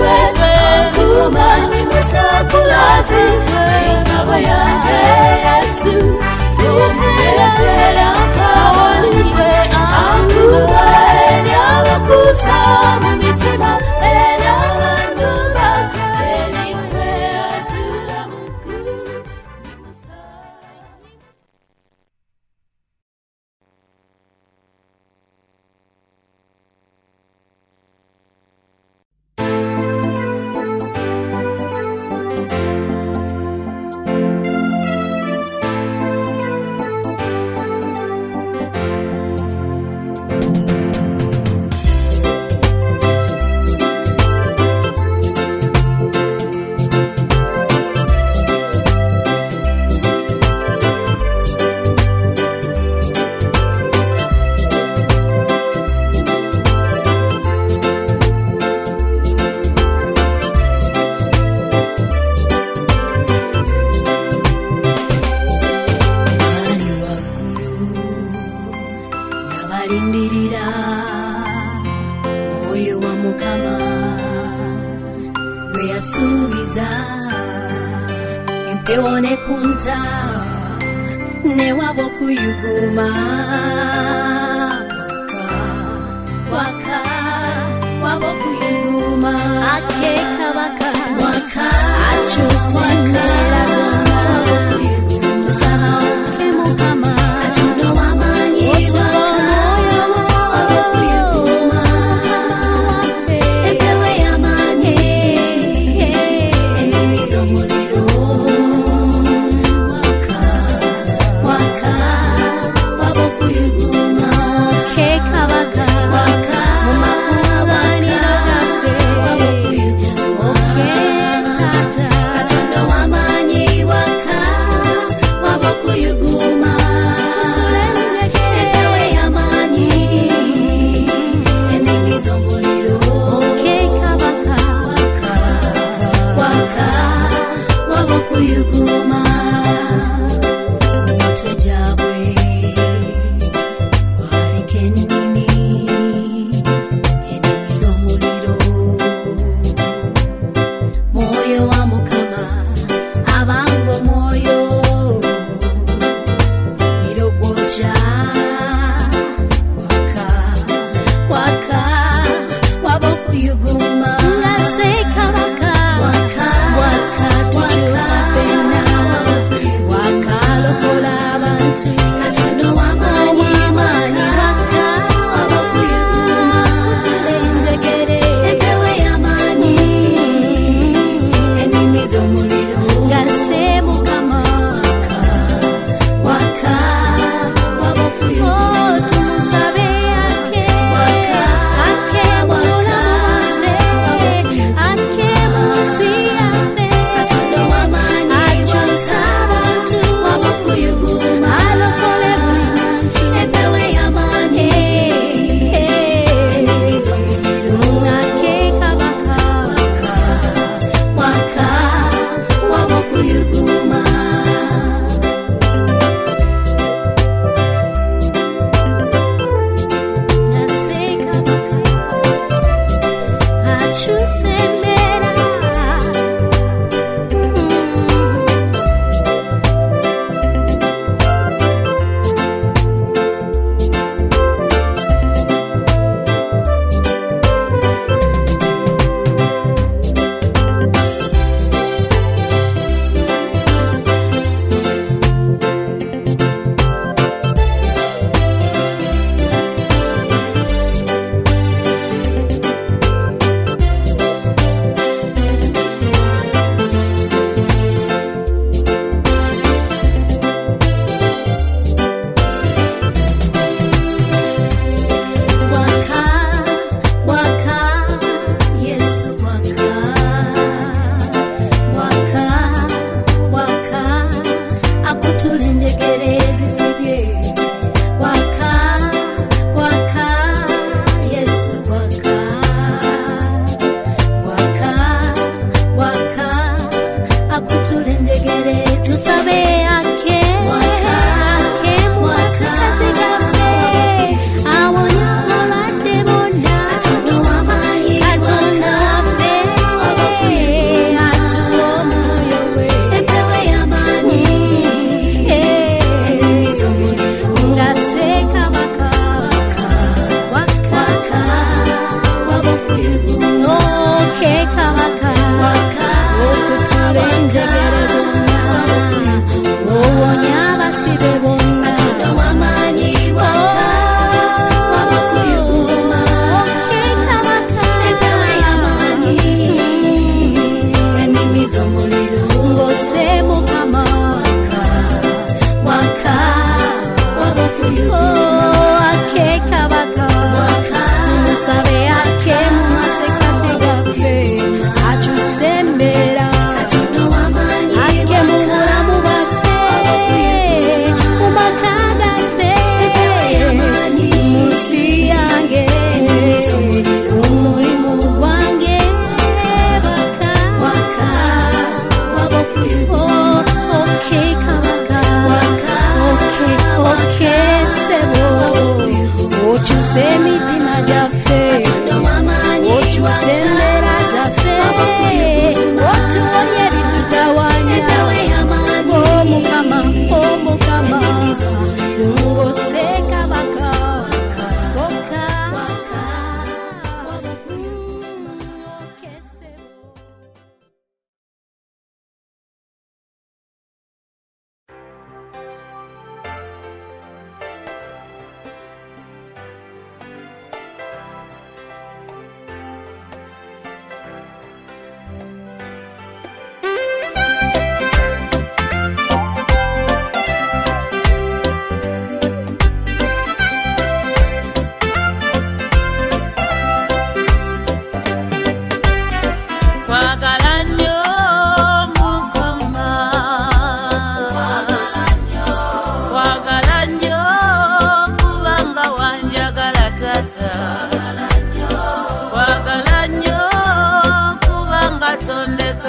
wewe kumani musakulaze ingabo yanjye yesu. Sikugerezera kawoniwe anguwe nyabakusa mu mitima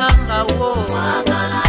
tondekangawo kwagala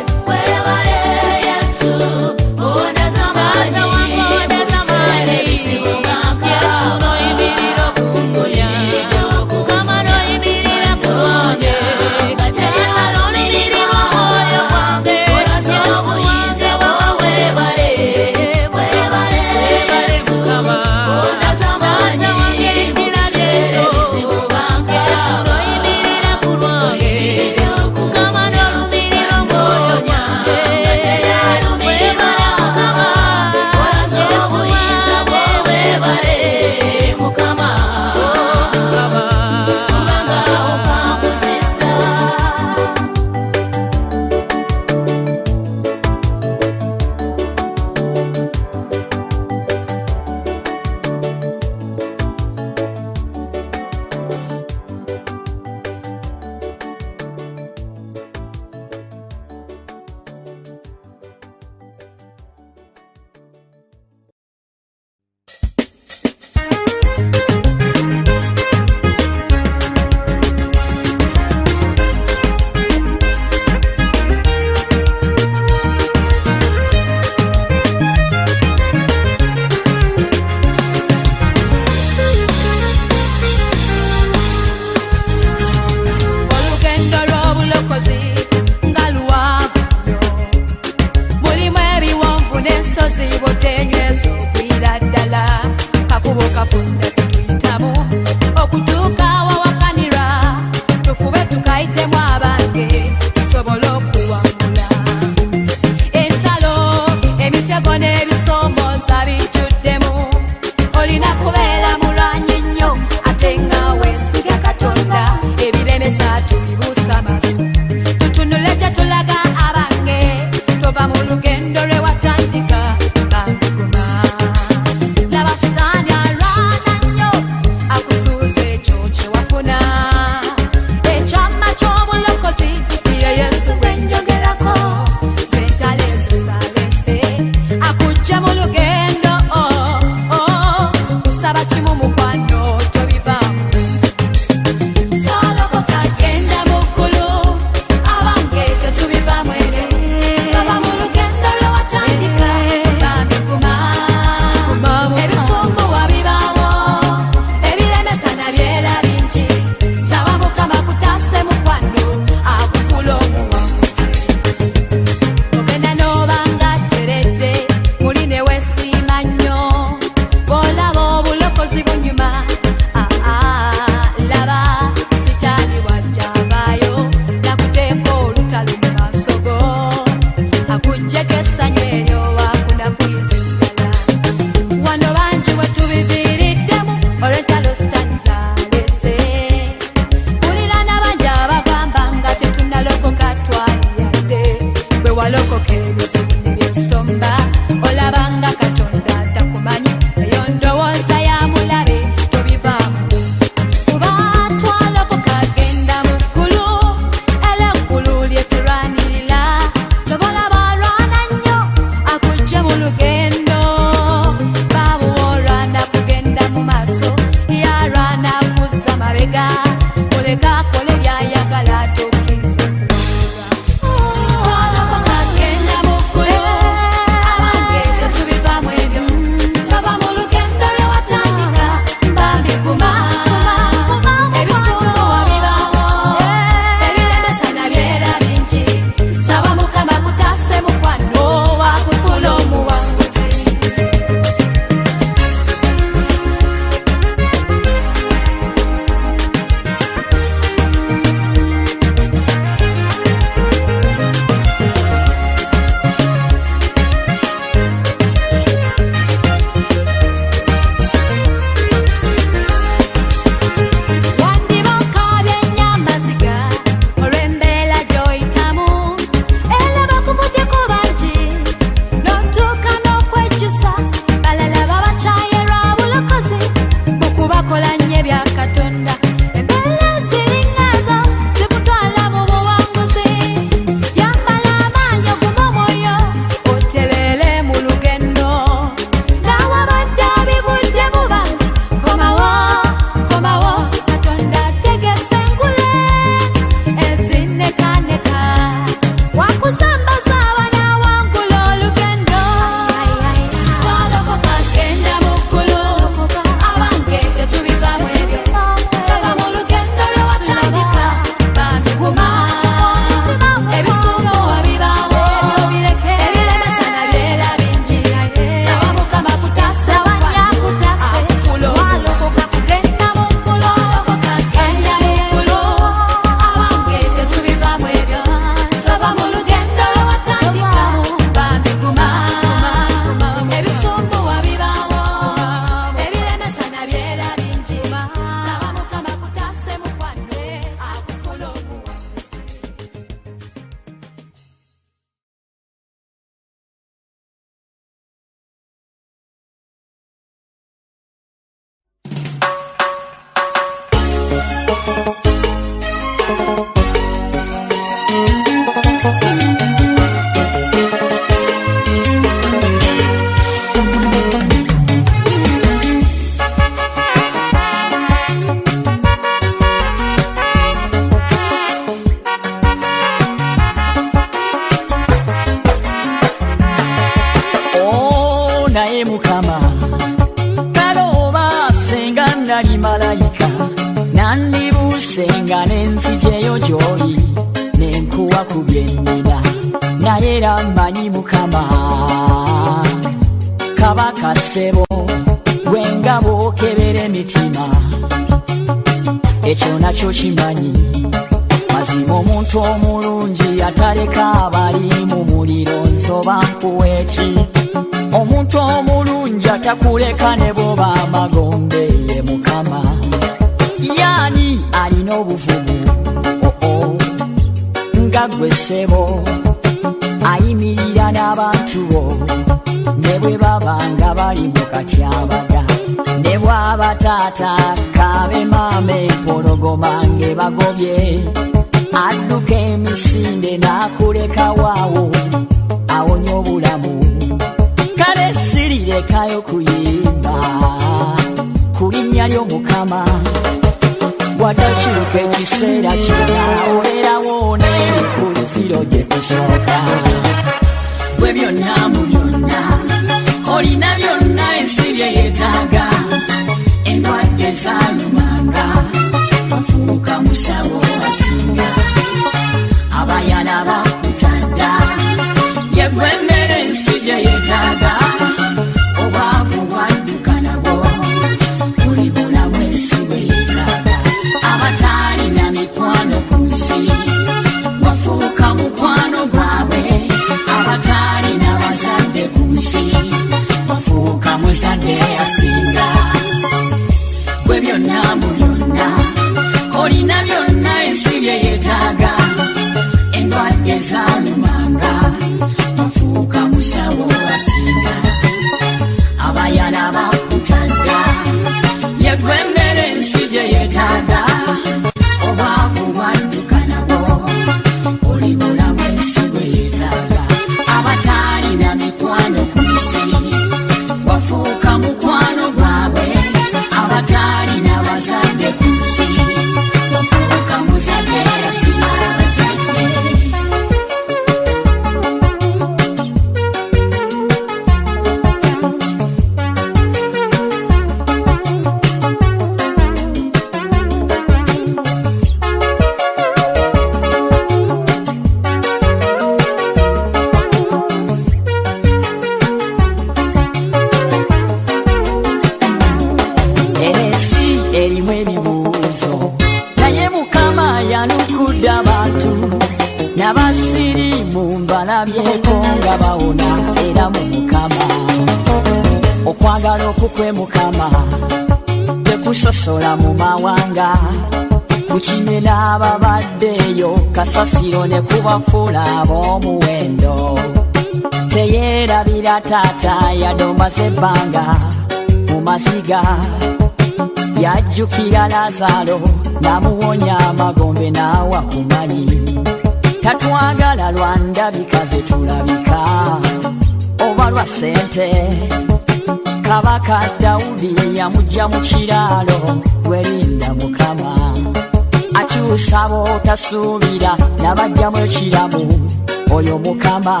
mukama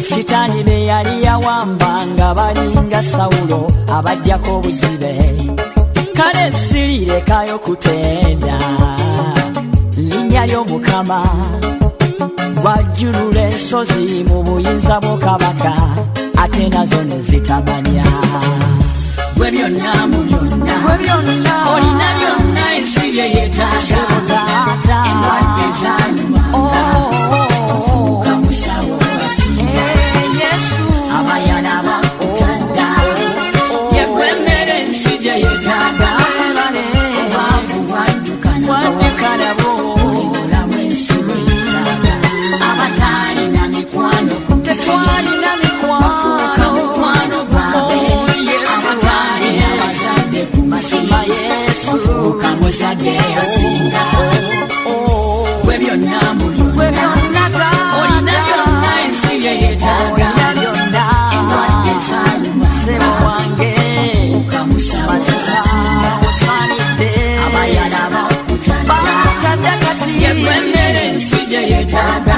sitaani be yali yawamba nga balinga sawulo abajjako obuzibe. Kale sirirekayo kutenda. Linnya ly'omukama wajjulula ensozi mu buyinza bwokabaka ate nazo ne zitamanya. Gwe byonna mu byonna. olina byonna ensi bye yeetaaga. wadde osinga webyonna mulina olina byonna ensi bye yeetaaga endwadde zanwange okamusawaosanidde abayala bakutanda yegwemmere ensi gye yeetaaga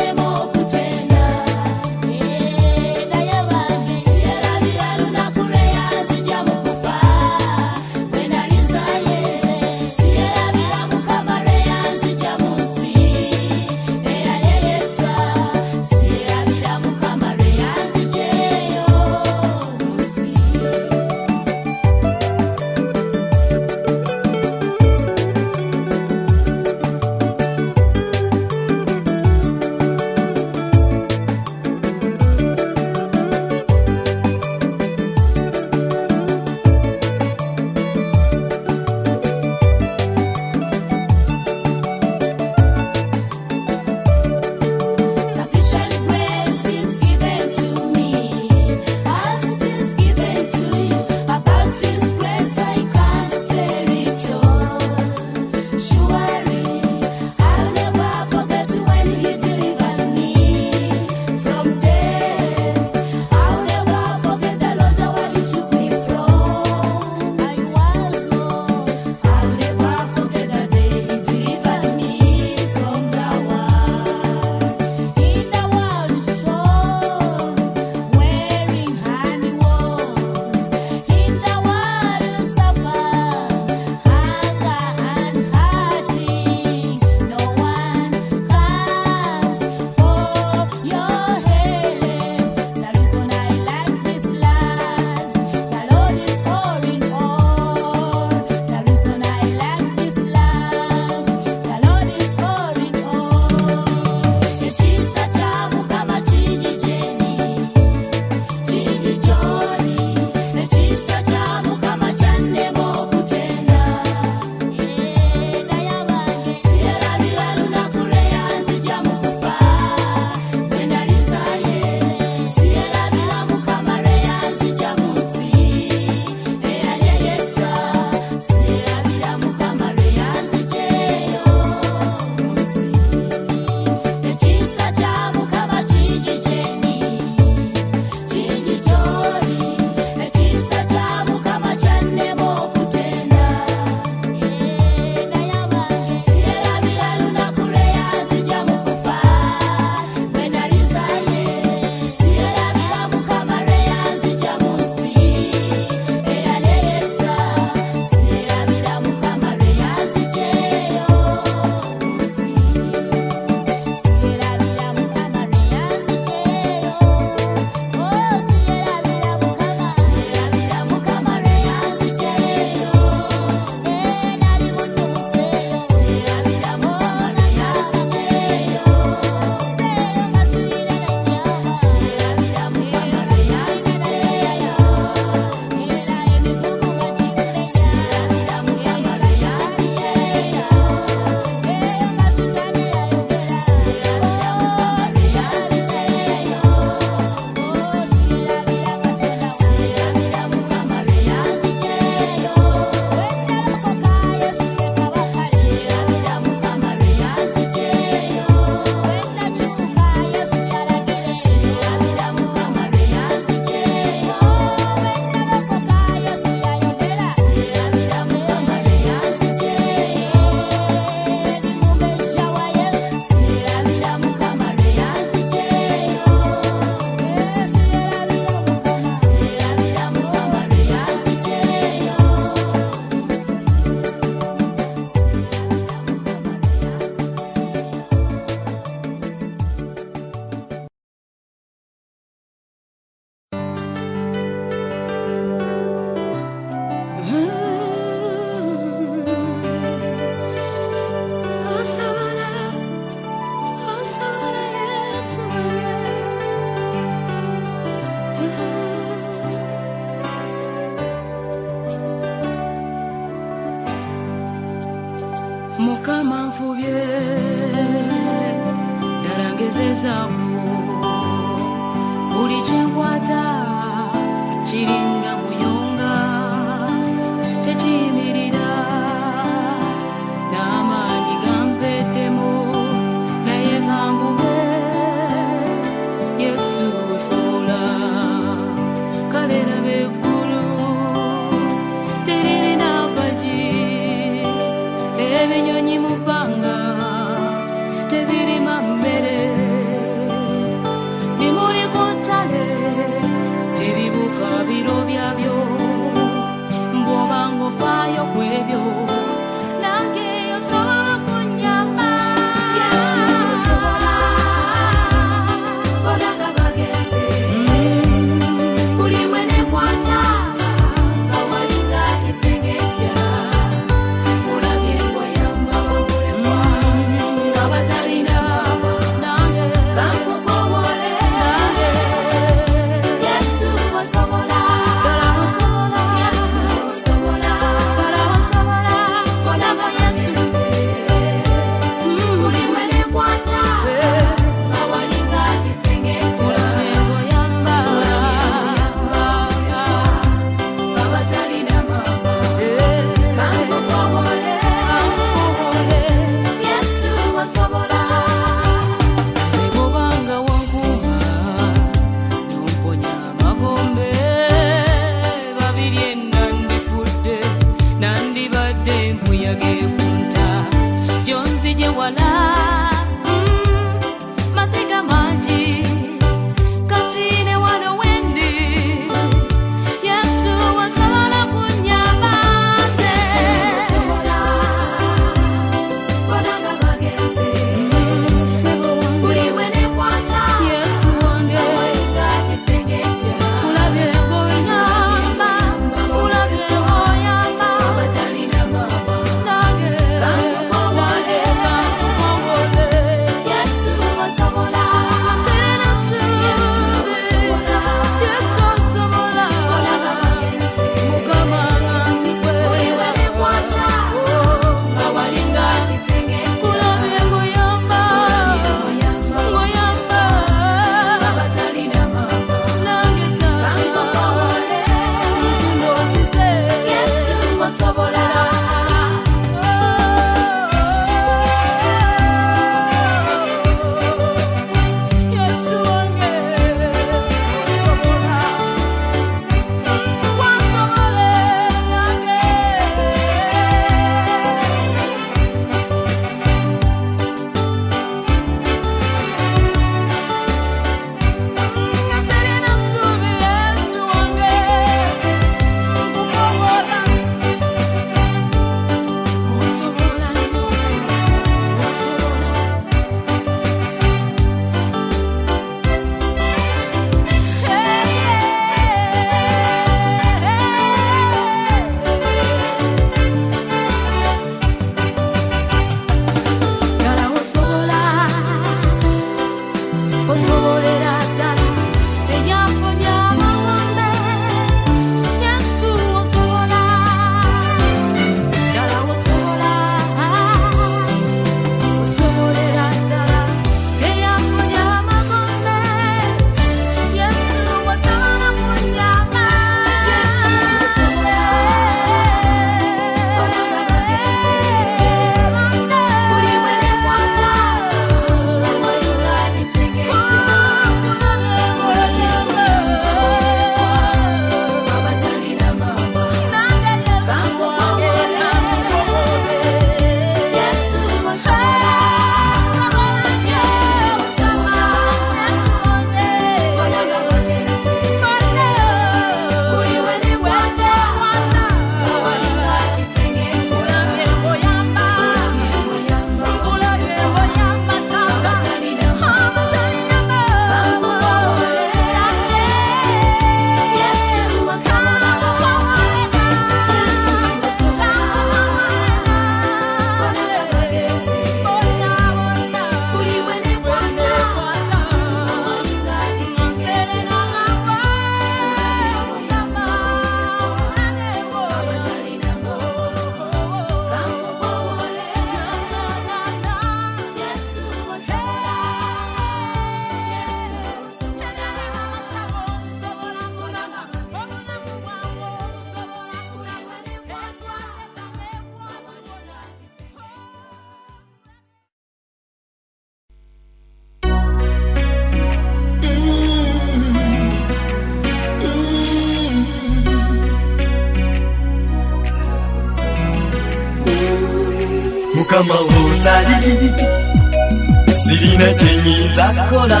nzakkola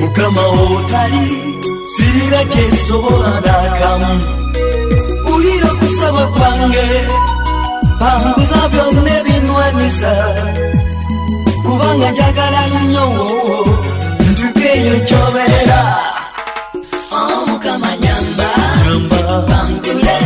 mukama otali sirina kyensobola n'akamu ulira okusaba kwange panguza byonna ebinwanisa kubanga njagala nnyo ntukeeyo ekyobeera omukama nyamba bangule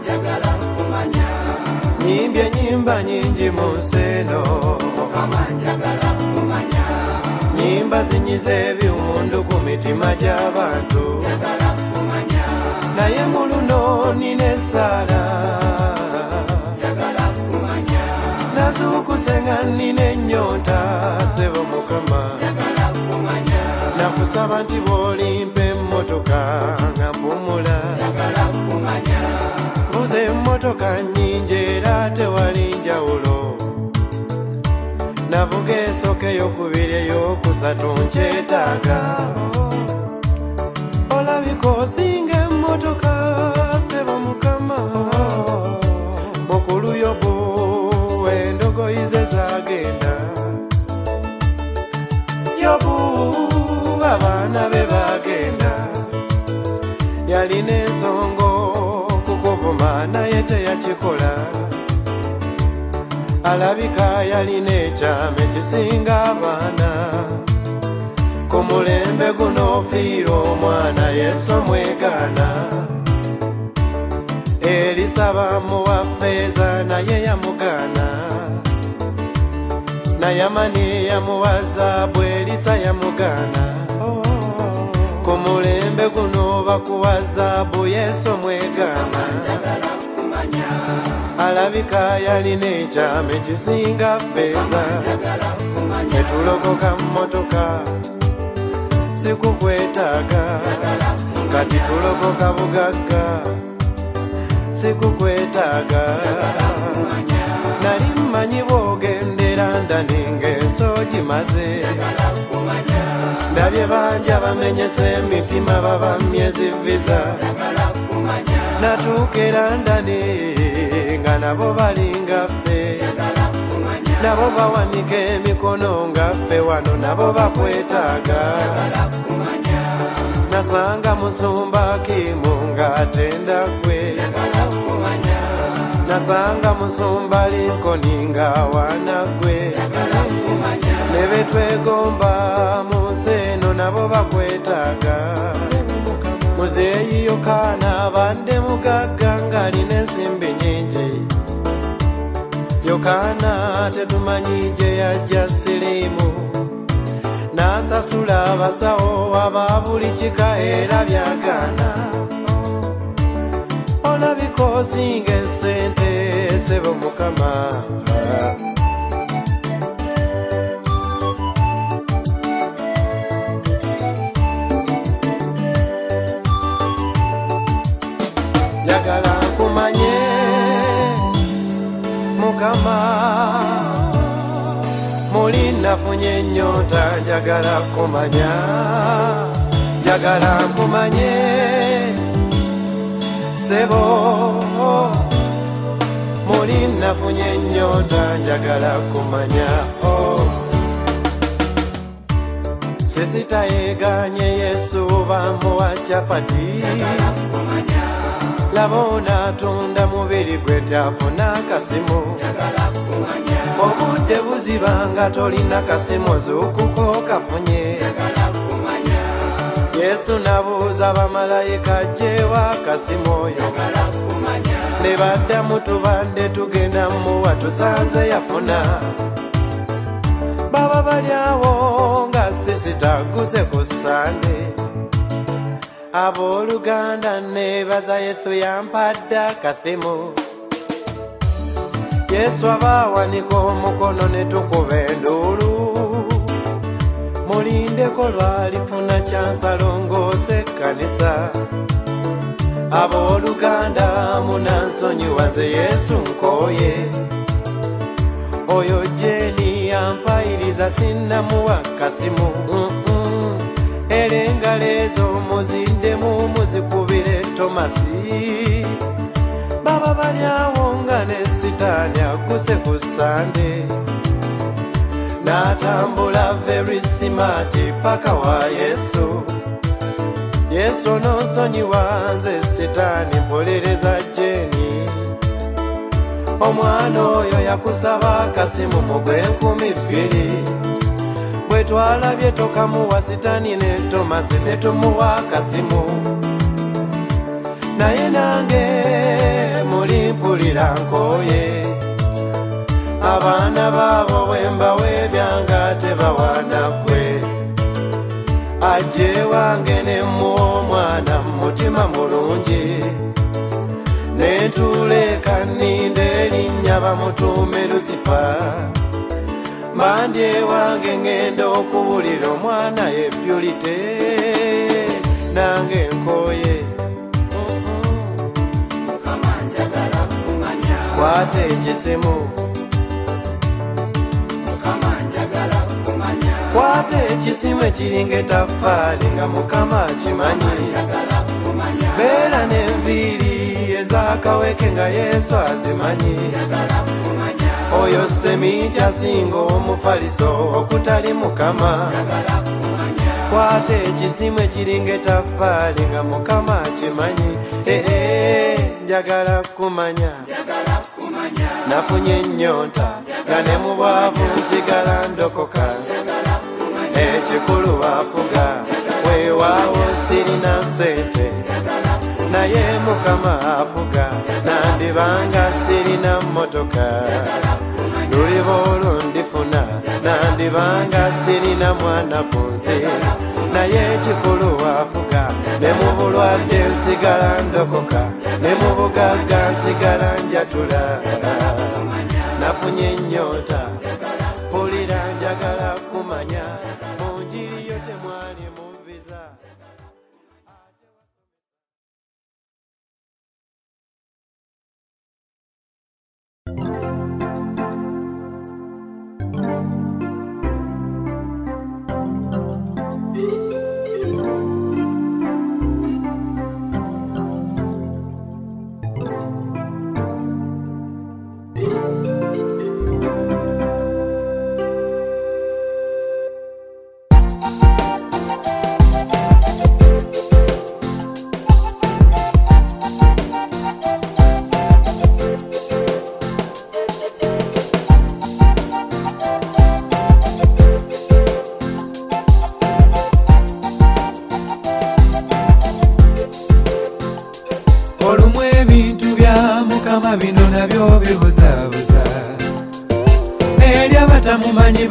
njagala kumanya. Nyimbye nyimba nyingi mu nseno nyimba zinyiza ebyundu ku mitima gy'abantu. Naye mu luno nina essaala nazuukuse nga nina ennyonta sebo mukama. Nakusaba nti bw'olimpa emmotoka nga mpumula. Buza emmotoka nnyingi era tewali njawulo. Navuga esooka eyokubiri eyokusatu nkyetaaga. Olabika osinga emmotoka naye teyakikola. Alabika yalina ekyama ekisinga abaana. Ku mulembe guno ofiira omwana yesu omwegaana erisaba muwa feeza naye yamugaana nayamani yamuwa zaabu erisa yamugaana ku mulembe guno bakuwa zaabu yesu omwegaana alabika yalina ekyama ekisinga feeza netulokoka mmotoka sikukwetaaga kati tulokoka bugagga sikukwetaaga nali mmanyi bwogendera ndaninga ensogi maze ndabye bangi abamenyesa emitima babamye ziviza natuuka era ndani nga nabo balinga ffe nabo bawanika emikono nga ffe wano nabo bakwetaaga nasanga musumba kimu ng'atenda gwe nasanga musumba linkoni ng'awaana gwe ne betwegomba mu nsi eno nabo bakwetaaga muzeeyi yokaana bande mugagga ng'alina ensimbi nyingi yokaana tetumanyi gye yajja siriimu. N'asasula abasawo aba buli kika era byagaana. Olabika osinga esente sebo mukama mukama muli nafunye ennyota njagala kumanya. Njagala nkumanye sebo. Muli nafunye ennyota njagala kumanya. Oh. sisita yeganye yesu bamuwa capati laba onaatunda mubiri gwe tyafuna akasimu obudde buziba nga tolina kasimu zuukuko kafunye. Yesu nabuuza bamalayika gyewa akasimu oyo. Ne baddamu tubande tugenda muwa tusanze yafuna. Baba bali awo nga sisitaguse ku sande abooluganda nebaza yesu yampadde akathimu yesu abaawanika omukono ne tukuba enduulu mulindeko lwalifuna kyansalongoose ekkanisa. Abooluganda munansonyiwaze yesu nkooye. Oyo jeni yampayiriza sinnamuwa kasimu Mm-mm. Era engalo ezo muzindemu muzikubire tomasi baba bali awo nga ne sitaani aguse ku sande n'atambula very smart paka wa yesu. Yesu ononsonyiwa nze sitaani mpolereza jeni omwana oyo yakusaba akasimu mu gw'enkumi bbiri twalabye tokamuwa sitani ne tomasi ne tumuwa kasimu. Naye nange mulimpulira nkooye. Abaana baabo bwembawe ebyanga tebawaana gwe ajje wange ne muwa omwana mutima mulungi. Nentuuleka nninde erinnya bamutuume lusifa mandye wange ngenda okuwulira omwana epyulite nange nkooye. Kwata ekisimu kwata ekisimu ekiringa etafaali nga mukama akimanyi. Beera n'enviiri ezakaweke nga yesu azimanyi oyo semiji asinga omufaliso okutali mukama. Kwata ekisimu ekiringa etafaali nga mukama akimanyi ee njagala kumanya. Nafunye ennyonta nga ne mu bwavu nsigala ndokoka. Ekikulu bafuga weewaawo sirina sente naye mukama afuga. Nandibanga sirina motoka luliba olwo ndifuna. Nandibanga sirina mwana ku nsi naye ekikulu afuga. Ne mu bulwadde nsigala ndokoka. Ne mu bugagga nsigala njatula. Nafunye ennyota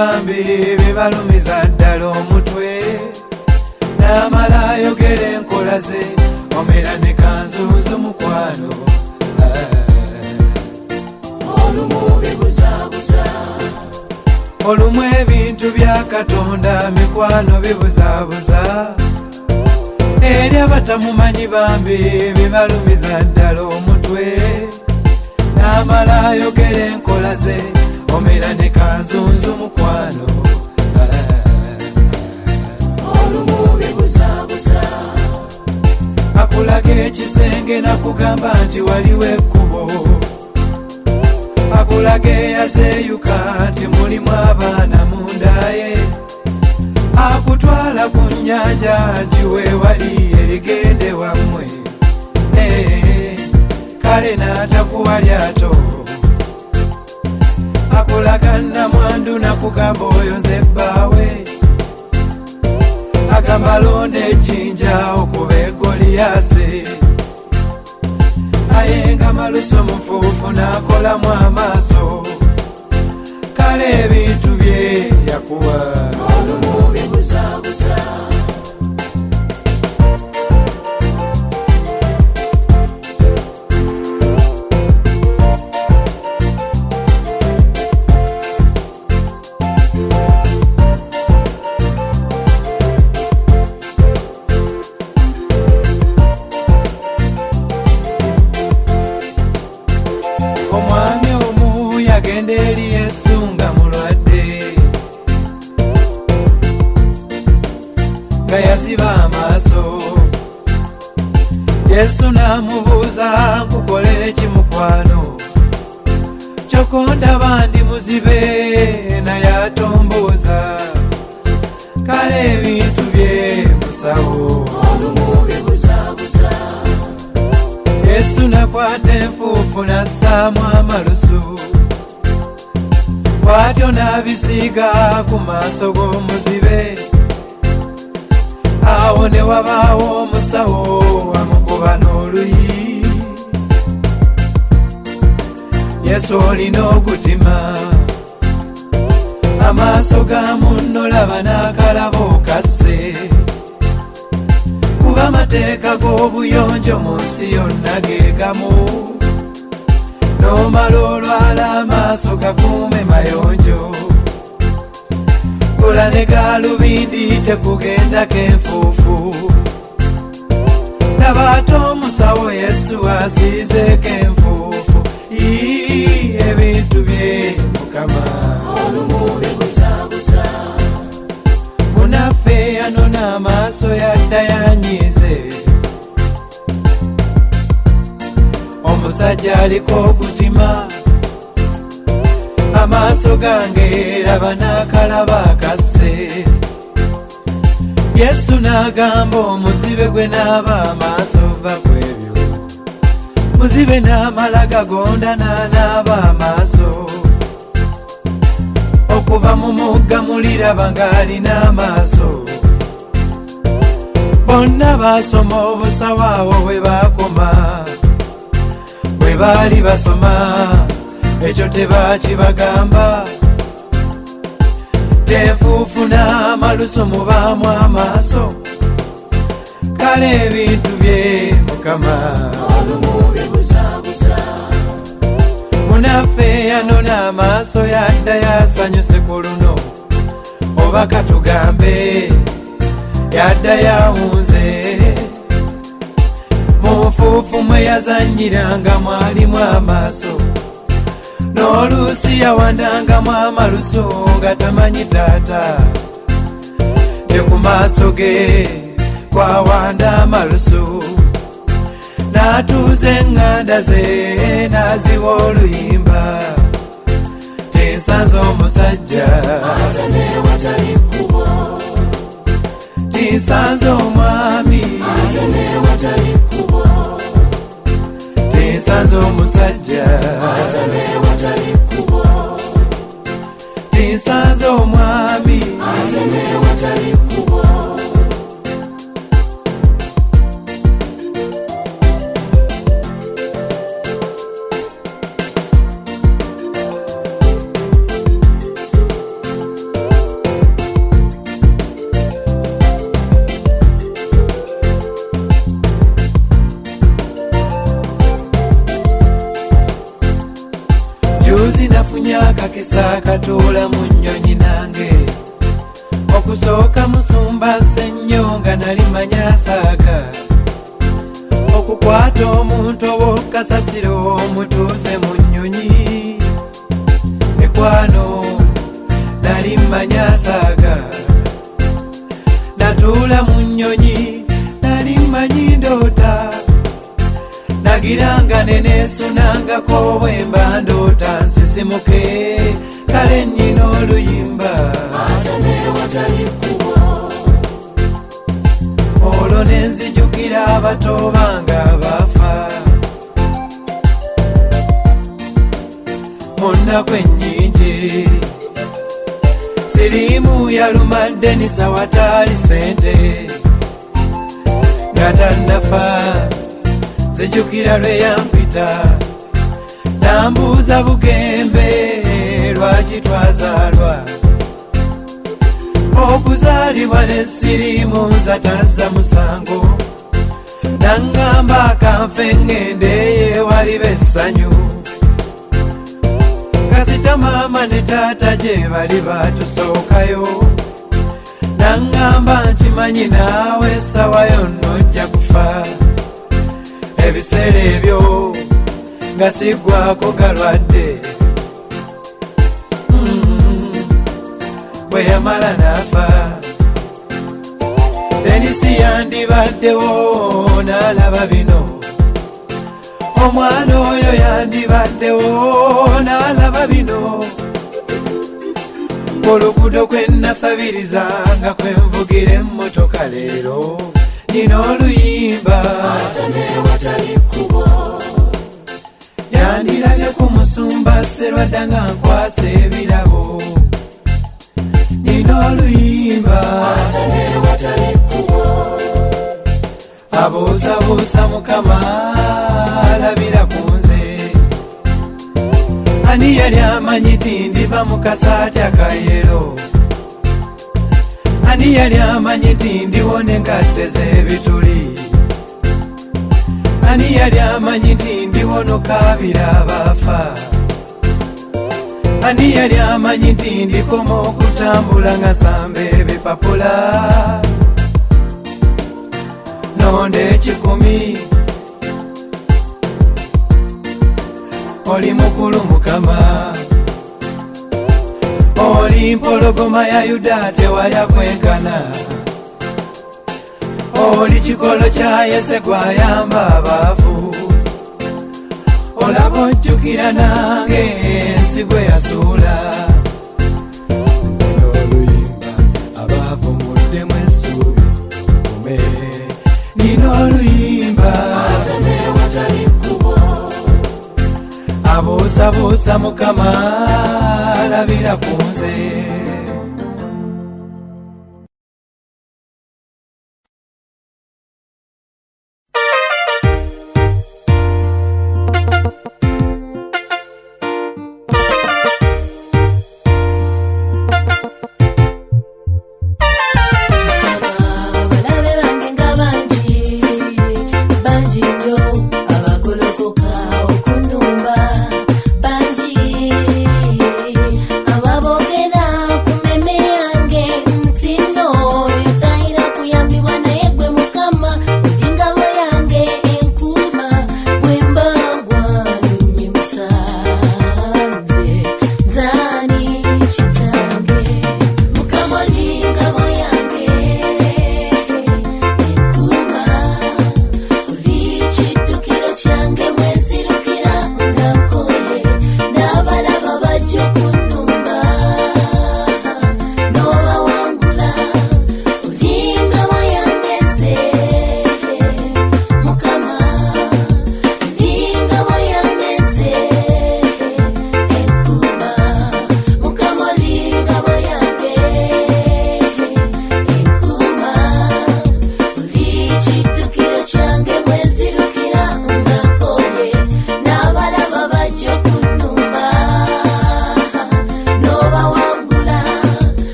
bambi bibalumiza ddala omutwe. N'amala ayogera enkola ze omera ne kanzuuzu mukwano olumu ebintu bya katonda mikwano bibuzaabuza eri abatamumanyi bambi bibalumiza ddala omutwe. N'amala ayogera enkola ze omera ne kanzunzu mukwano akulaga ekisenge nakugamba nti waliwo ekkubo. Akulaga eyazeyuka nti mulimu abaana mundaye akutwala ku nnyanja nti weewali erigende wammwe. Eh, kale n'atakuwa lyato akulaga namwandu nakugamba oyo nze bbaawe agamba londa ejjinja okuba egoliyase naye nga maluso mufuufu n'akolamu amaaso. Kale ebintu bye yakuwa. Omwami ku maaso yesu n'agamba omuzibe gwe n'aba amaaso va ku ebyo. Muzibe n'amala gagonda n'anaaba amaaso. Okuva mu mugga muliraba ng'alina amaaso bonna baasoma obusawo awo bwe baakoma. Bwe baali basoma ekyo tebakibagamba tenfuufu n'amaluso mubaamu amaaso kale ebintu bye mukama. Munaffe yanona amaaso yadda yasanyuse ku luno. Oba katugambe yadda yawunze. Mufuufu mwe yazanyiranga mwalimu amaaso n'oluusi yawandangamu amaluso nga tamanyi taata. Te ku maaso ge kwawanda amaluso n'atuuza eŋŋanda ze n'aziwa oluyimba tinsanze omusajja tinsanze omwami tinsanze omusajja tinsanze omwami juzi bali batusookayo. Naŋŋamba nkimanyi naawe essawa yonna ojja kufa. Ebiseera ebyo nga siggwako nasabirizanga kwe nvugira emmotoka leero nina oluyimba. Yandirabye ku musumba serwadda nga nkwasa ebirabo. Nina oluyimba. Abuusabuusa mukama alabira ku nze. Ani yali amanyi ti ndiva mu kasaati akayero ani yali amanyi ti ndiwone engatte z'ebituli. Ani yali amanyi ti ndiwonokabira abaafa. Ani yali amanyi ti ndikoma okutambula nga samba ebipapula. Nonda ekikumi oli mukulu mukama oli mpologoma ya yuda tewalya kwenkana oli kikolo kya yese gwayamba abaavu olaba ojjukira nange ensi gwe yasuula. Nze n'oluyimba abaavu muddemu essuubi kume nina oluyimba. Abuusabuusa mukama alabira ku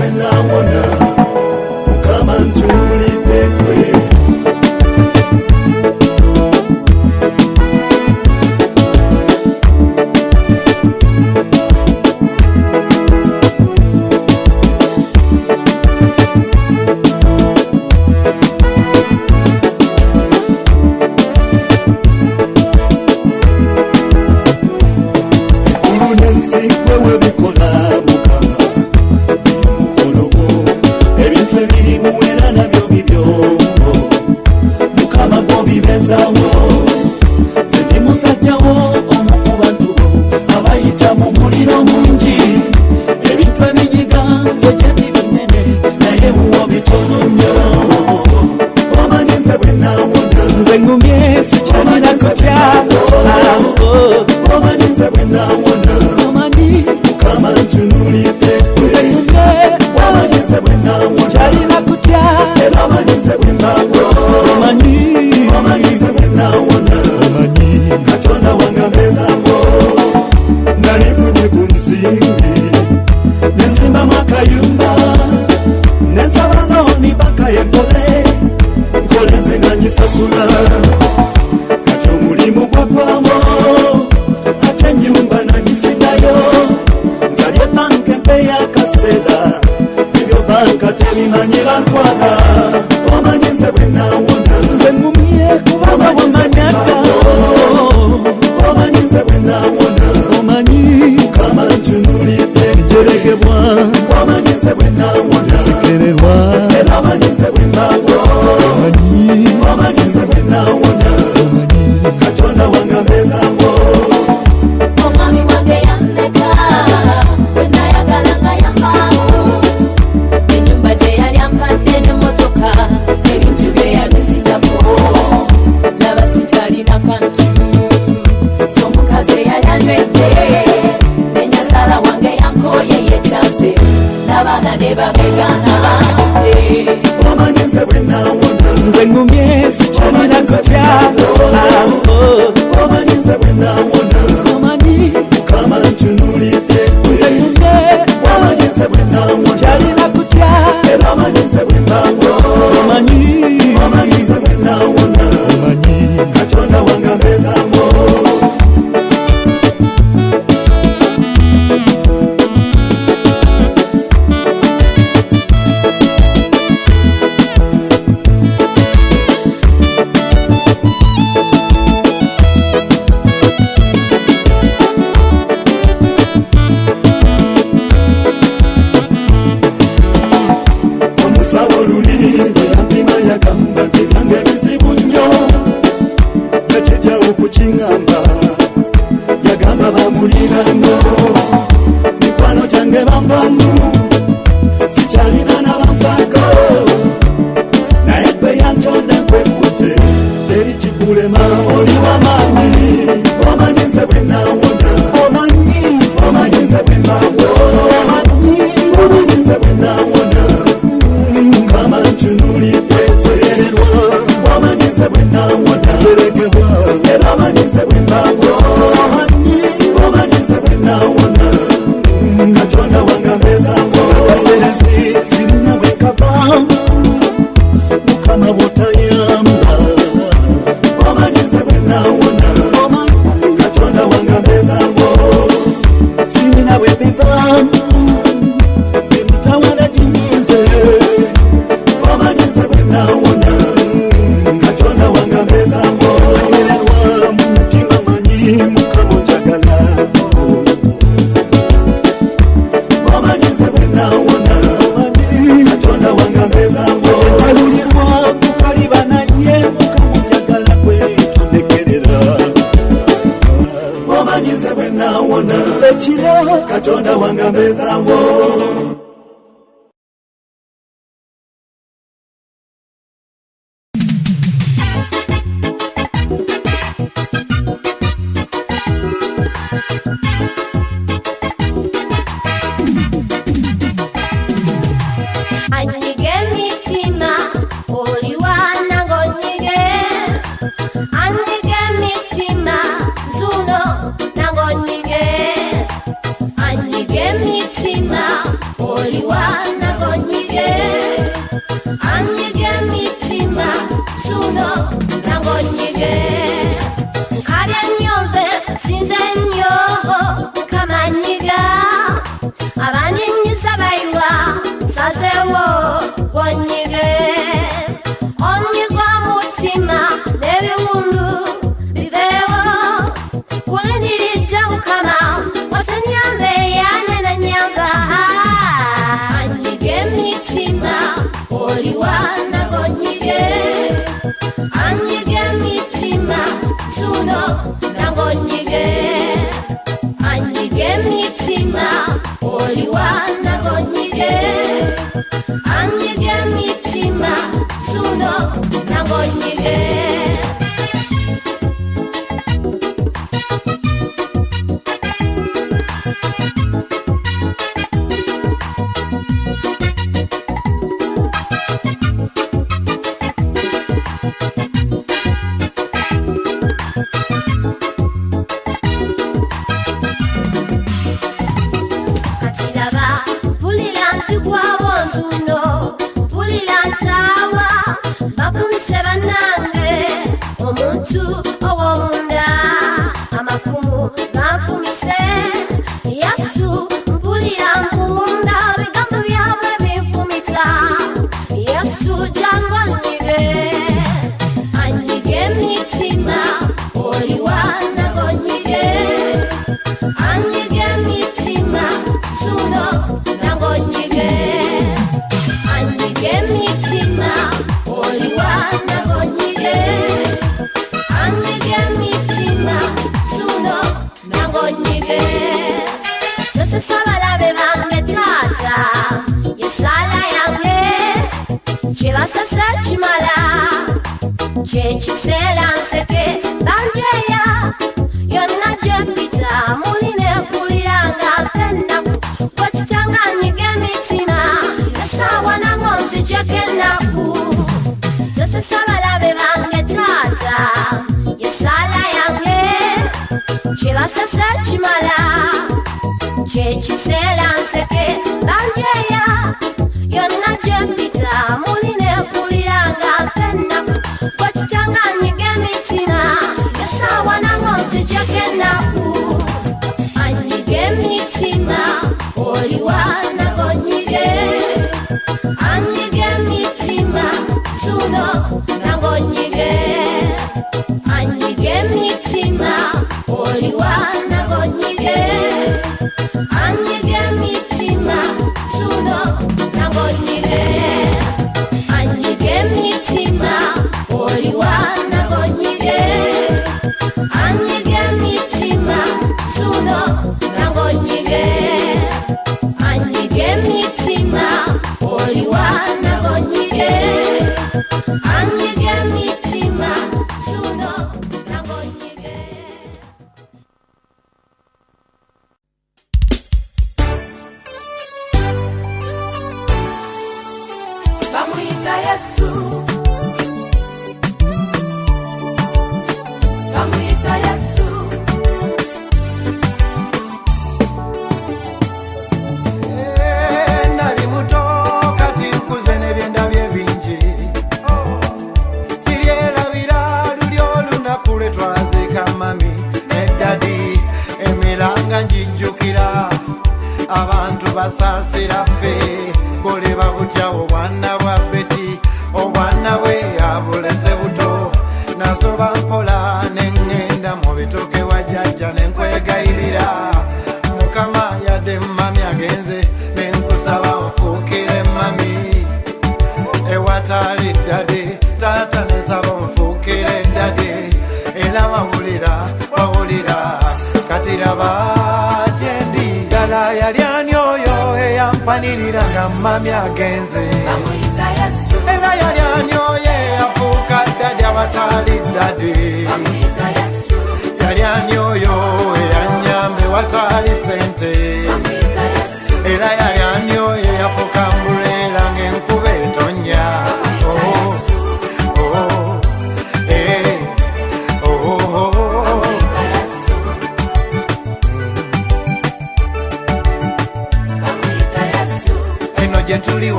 And I wonder.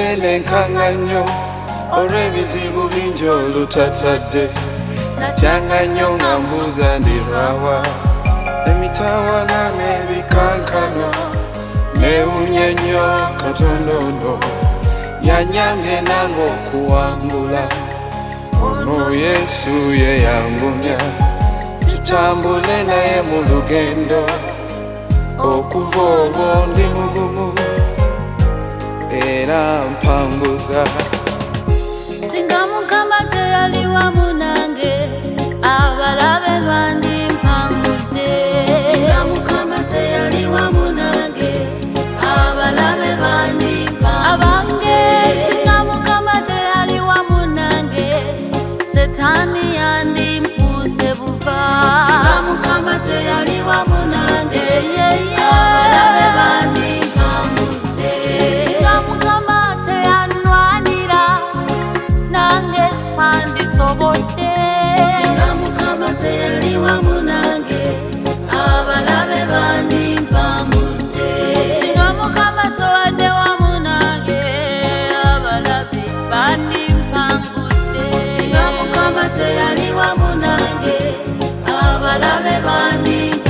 sailing. malame mani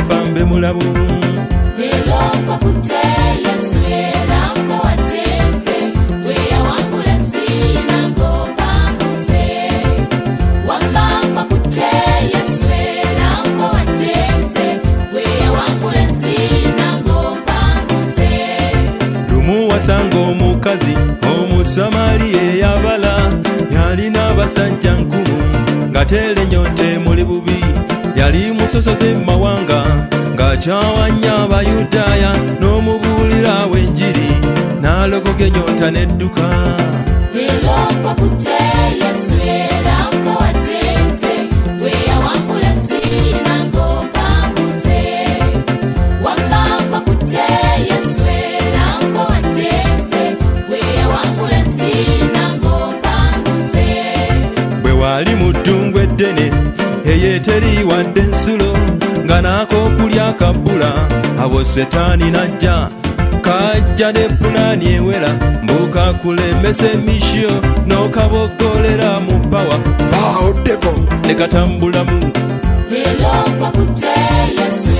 ndifa mbe mulamu. Lelo nkakutte Yesu era nkawatenze gwe yawangula ensi n'ang'ompanguze. Wamma nkakutte Yesu era nkawatenze gwe yawangula ensi n'ang'ompanguze. lumu wasanga omukazi omusamaliya eyabala yalina abasajja nkulu nga terenyonte muli bubi yali musosoze mu mawanga ng'akyawanya abayudaaya n'omubuulira w'enjiri n'alokoka enyonta n'edduka. Lelo nkakutte Yesu era eyeeteri wadde ensulo nga n'akookulya kabbula. Abo setaani n'ajja kajja ne pulaani ewera mbuuka kulemesa emisyo n'okaboggolera mu bbawa. Baoddeko ne katambulamu Lelo nkakutte Yesu